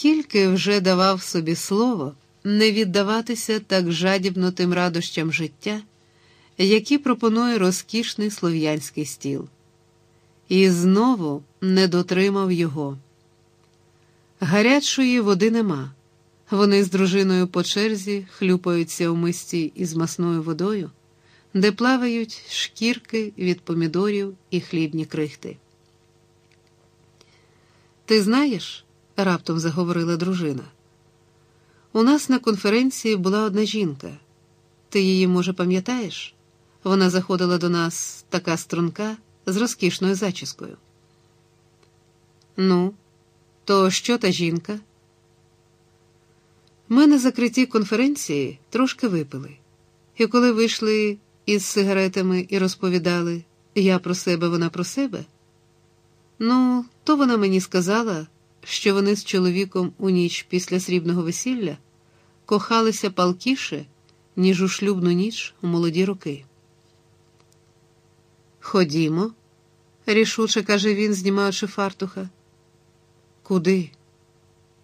скільки вже давав собі слово не віддаватися так жадібно тим радощам життя, які пропонує розкішний слов'янський стіл. І знову не дотримав його. Гарячої води нема. Вони з дружиною по черзі хлюпаються у мисті із масною водою, де плавають шкірки від помідорів і хлібні крихти. Ти знаєш, раптом заговорила дружина. У нас на конференції була одна жінка. Ти її, може, пам'ятаєш? Вона заходила до нас така струнка з розкішною зачіскою. Ну, то що та жінка? Ми на закритті конференції трошки випили, і коли вийшли із сигаретами і розповідали я про себе, вона про себе. Ну, то вона мені сказала, що вони з чоловіком у ніч після срібного весілля кохалися палкіше, ніж у шлюбну ніч у молоді роки. Ходімо, рішуче каже він, знімаючи фартуха. Куди?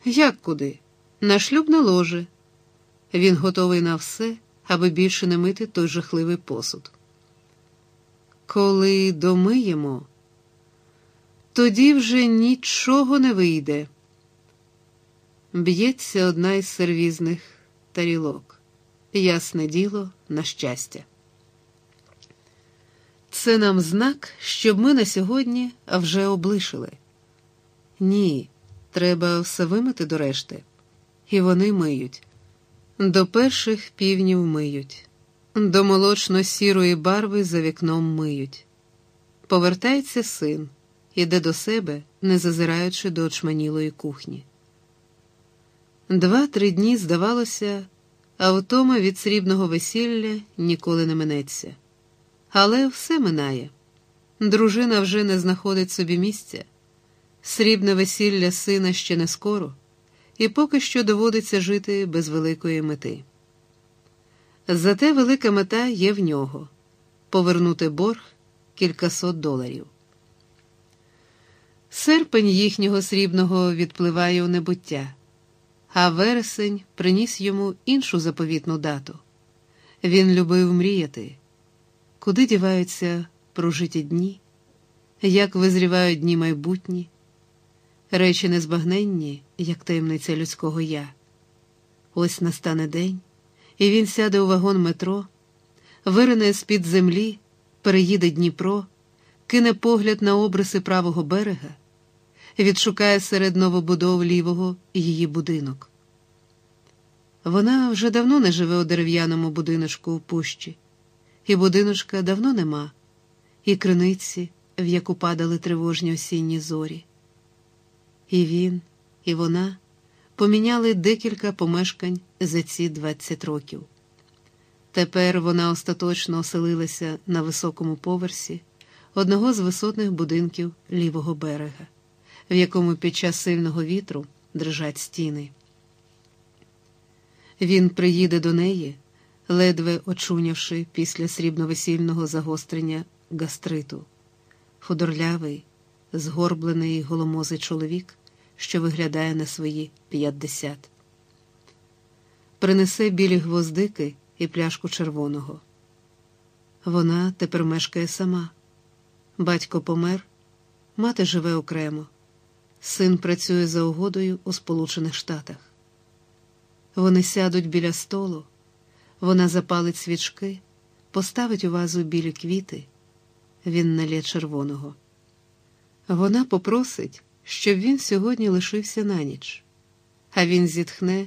Як куди? На шлюбне ложе. Він готовий на все, аби більше не мити той жахливий посуд. Коли домиємо, тоді вже нічого не вийде. Б'ється одна із сервізних тарілок. Ясне діло, на щастя. Це нам знак, щоб ми на сьогодні вже облишили. Ні, треба все вимити до решти. І вони миють. До перших півнів миють, до молочно-сірої барви за вікном миють. Повертається син, іде до себе, не зазираючи до очманілої кухні. Два-три дні, здавалося, а втома від срібного весілля ніколи не минеться. Але все минає. Дружина вже не знаходить собі місця. Срібне весілля сина ще не скоро, і поки що доводиться жити без великої мети. Зате велика мета є в нього повернути борг кількасот доларів. Серпень їхнього срібного відпливає у небуття, а вересень приніс йому іншу заповітну дату. Він любив мріяти, куди діваються прожиті дні, як визрівають дні майбутні, речі незбагненні, як таємниця людського я. Ось настане день, і він сяде у вагон метро, вирине з-під землі, переїде Дніпро, кине погляд на обриси правого берега відшукає серед новобудов лівого її будинок. Вона вже давно не живе у дерев'яному будиночку у пущі, і будиночка давно нема, і криниці, в яку падали тривожні осінні зорі. І він, і вона поміняли декілька помешкань за ці 20 років. Тепер вона остаточно оселилася на високому поверсі одного з висотних будинків лівого берега в якому під час сильного вітру дрижать стіни. Він приїде до неї, ледве очунявши після срібновесільного загострення гастриту, худорлявий, згорблений голомозий чоловік, що виглядає на свої п'ятдесят. Принесе білі гвоздики і пляшку червоного. Вона тепер мешкає сама. Батько помер, мати живе окремо. Син працює за угодою у Сполучених Штатах. Вони сядуть біля столу, вона запалить свічки, поставить у вазу білі квіти, він налє червоного. Вона попросить, щоб він сьогодні лишився на ніч, а він зітхне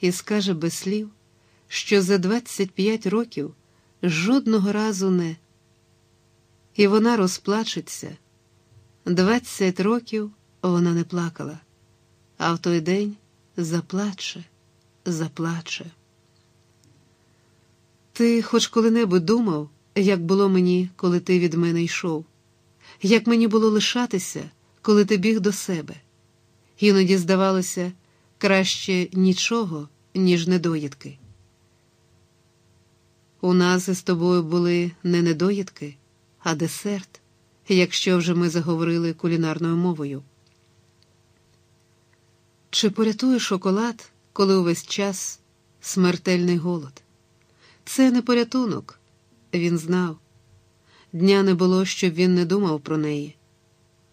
і скаже без слів, що за 25 років жодного разу не. І вона розплачеться 20 років. Вона не плакала, а в той день заплаче, заплаче. Ти хоч коли-небудь думав, як було мені, коли ти від мене йшов, як мені було лишатися, коли ти біг до себе. Іноді здавалося краще нічого, ніж недоїдки. У нас із тобою були не недоїдки, а десерт, якщо вже ми заговорили кулінарною мовою. Чи порятує шоколад, коли увесь час смертельний голод? Це не порятунок, він знав. Дня не було, щоб він не думав про неї.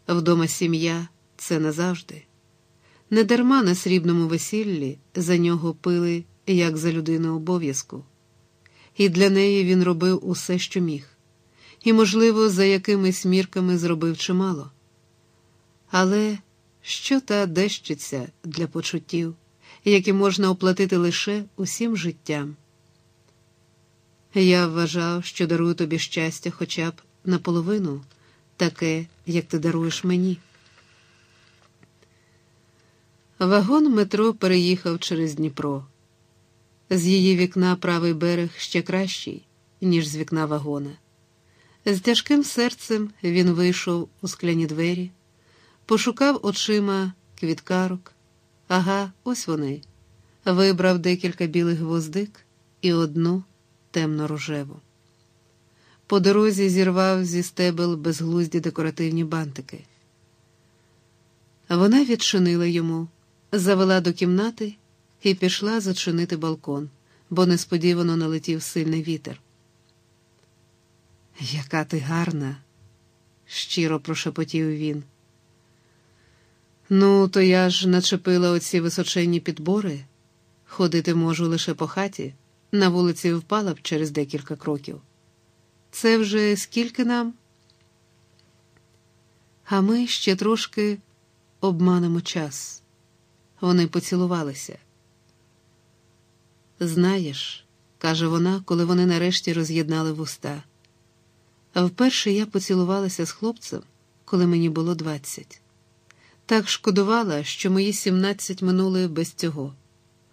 Вдома сім'я це назавжди. Недарма на срібному весіллі за нього пили, як за людину обов'язку, і для неї він робив усе, що міг, і, можливо, за якимись мірками зробив чимало. Але що та дещиця для почуттів, які можна оплатити лише усім життям? Я вважав, що дарую тобі щастя хоча б наполовину, таке, як ти даруєш мені. Вагон метро переїхав через Дніпро. З її вікна правий берег ще кращий, ніж з вікна вагона. З тяжким серцем він вийшов у скляні двері, пошукав очима квіткарок. Ага, ось вони. Вибрав декілька білих гвоздик і одну темно-рожеву. По дорозі зірвав зі стебел безглузді декоративні бантики. Вона відчинила йому, завела до кімнати і пішла зачинити балкон, бо несподівано налетів сильний вітер. Яка ти гарна, щиро прошепотів він. Ну, то я ж начепила оці височенні підбори, ходити можу лише по хаті, на вулиці впала б через декілька кроків. Це вже скільки нам? А ми ще трошки обманемо час. Вони поцілувалися. Знаєш, каже вона, коли вони нарешті роз'єднали вуста. Вперше я поцілувалася з хлопцем, коли мені було двадцять. Так шкодувала, що мої сімнадцять минули без цього.